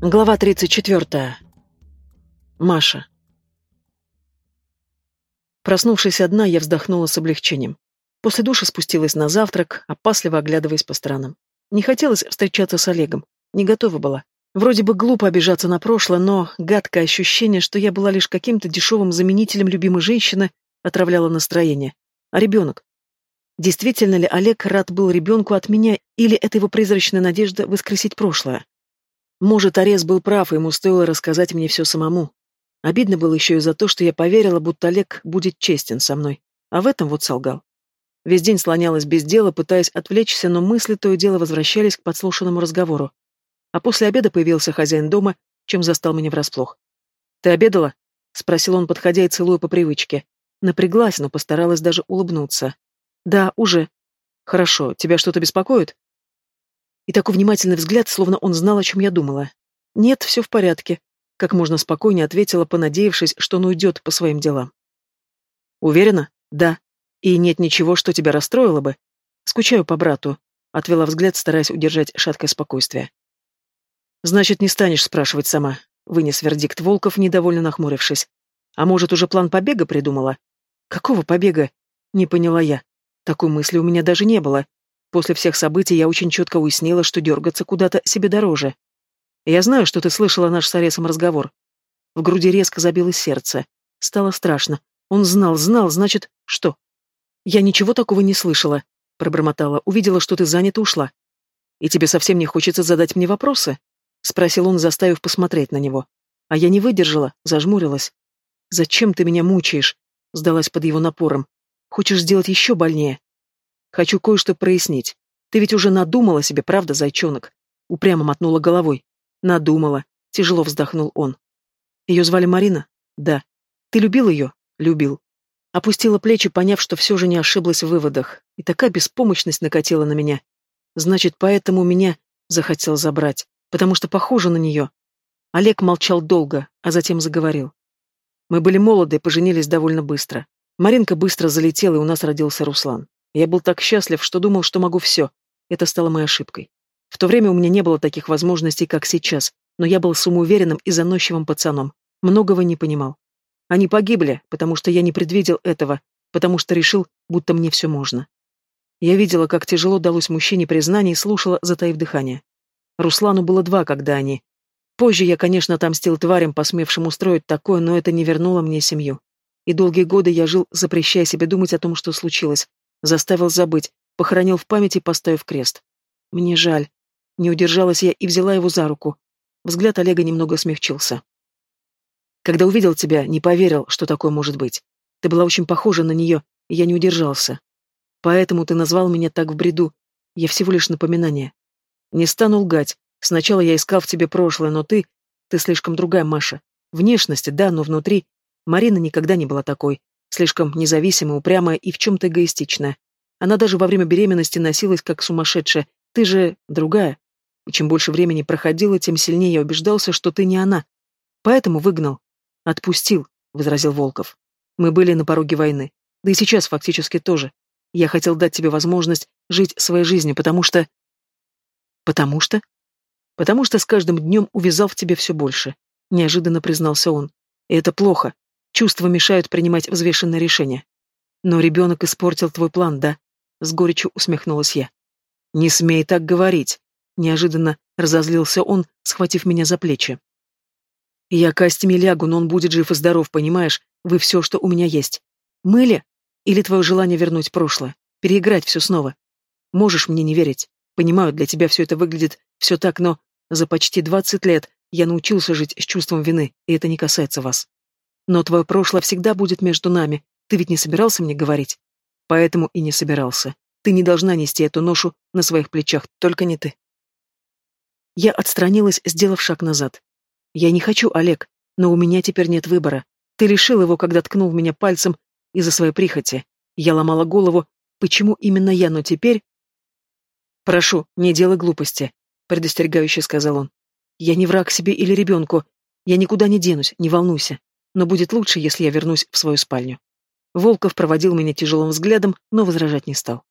Глава 34. Маша. Проснувшись одна, я вздохнула с облегчением. После душа спустилась на завтрак, опасливо оглядываясь по сторонам. Не хотелось встречаться с Олегом. Не готова была. Вроде бы глупо обижаться на прошлое, но гадкое ощущение, что я была лишь каким-то дешевым заменителем любимой женщины, отравляло настроение. А ребенок? Действительно ли Олег рад был ребенку от меня, или это его призрачная надежда воскресить прошлое? Может, Арес был прав, ему стоило рассказать мне все самому. Обидно было еще и за то, что я поверила, будто Олег будет честен со мной. А в этом вот солгал. Весь день слонялась без дела, пытаясь отвлечься, но мысли то и дело возвращались к подслушанному разговору. А после обеда появился хозяин дома, чем застал меня врасплох. «Ты обедала?» — спросил он, подходя и целуя по привычке. Напряглась, но постаралась даже улыбнуться. «Да, уже». «Хорошо. Тебя что-то беспокоит?» И такой внимательный взгляд, словно он знал, о чем я думала. «Нет, все в порядке», — как можно спокойнее ответила, понадеявшись, что он уйдет по своим делам. «Уверена? Да. И нет ничего, что тебя расстроило бы. Скучаю по брату», — отвела взгляд, стараясь удержать шаткое спокойствие. «Значит, не станешь спрашивать сама», — вынес вердикт Волков, недовольно нахмурившись. «А может, уже план побега придумала?» «Какого побега?» — не поняла я. Такой мысли у меня даже не было. После всех событий я очень четко уяснила, что дергаться куда-то себе дороже. Я знаю, что ты слышала наш с Аресом разговор. В груди резко забилось сердце. Стало страшно. Он знал, знал, значит, что? Я ничего такого не слышала, пробормотала. Увидела, что ты занята, ушла. И тебе совсем не хочется задать мне вопросы? Спросил он, заставив посмотреть на него. А я не выдержала, зажмурилась. «Зачем ты меня мучаешь?» Сдалась под его напором. «Хочешь сделать еще больнее?» Хочу кое-что прояснить. Ты ведь уже надумала себе, правда, зайчонок?» Упрямо мотнула головой. «Надумала», — тяжело вздохнул он. «Ее звали Марина?» «Да». «Ты любил ее?» «Любил». Опустила плечи, поняв, что все же не ошиблась в выводах. И такая беспомощность накатила на меня. Значит, поэтому меня захотел забрать, потому что похожа на нее. Олег молчал долго, а затем заговорил. Мы были молоды, поженились довольно быстро. Маринка быстро залетела, и у нас родился Руслан. Я был так счастлив, что думал, что могу все. Это стало моей ошибкой. В то время у меня не было таких возможностей, как сейчас, но я был самоуверенным и заносчивым пацаном. Многого не понимал. Они погибли, потому что я не предвидел этого, потому что решил, будто мне все можно. Я видела, как тяжело далось мужчине признание и слушала, затаив дыхание. Руслану было два, когда они. Позже я, конечно, отомстил тварям, посмевшим устроить такое, но это не вернуло мне семью. И долгие годы я жил, запрещая себе думать о том, что случилось, Заставил забыть, похоронил в памяти, поставив крест. Мне жаль. Не удержалась я и взяла его за руку. Взгляд Олега немного смягчился. Когда увидел тебя, не поверил, что такое может быть. Ты была очень похожа на нее, и я не удержался. Поэтому ты назвал меня так в бреду. Я всего лишь напоминание. Не стану лгать. Сначала я искал в тебе прошлое, но ты... Ты слишком другая, Маша. Внешности, да, но внутри... Марина никогда не была такой. Слишком независимая, упрямая и в чем-то эгоистичная. Она даже во время беременности носилась как сумасшедшая. Ты же другая. И чем больше времени проходило, тем сильнее я убеждался, что ты не она. Поэтому выгнал. Отпустил, — возразил Волков. Мы были на пороге войны. Да и сейчас фактически тоже. Я хотел дать тебе возможность жить своей жизнью, потому что... Потому что? Потому что с каждым днем увязал в тебе все больше. Неожиданно признался он. И это плохо. Чувства мешают принимать взвешенное решение. Но ребенок испортил твой план, да? С горечью усмехнулась я. Не смей так говорить. Неожиданно разозлился он, схватив меня за плечи. Я костями лягу, но он будет жив и здоров, понимаешь? Вы все, что у меня есть. Мыли? Или твое желание вернуть прошлое? Переиграть все снова? Можешь мне не верить. Понимаю, для тебя все это выглядит все так, но за почти двадцать лет я научился жить с чувством вины, и это не касается вас. Но твое прошлое всегда будет между нами. Ты ведь не собирался мне говорить? Поэтому и не собирался. Ты не должна нести эту ношу на своих плечах, только не ты. Я отстранилась, сделав шаг назад. Я не хочу, Олег, но у меня теперь нет выбора. Ты лишил его, когда ткнул меня пальцем из-за своей прихоти. Я ломала голову, почему именно я, но теперь... Прошу, не делай глупости, предостерегающе сказал он. Я не враг себе или ребенку. Я никуда не денусь, не волнуйся но будет лучше, если я вернусь в свою спальню. Волков проводил меня тяжелым взглядом, но возражать не стал.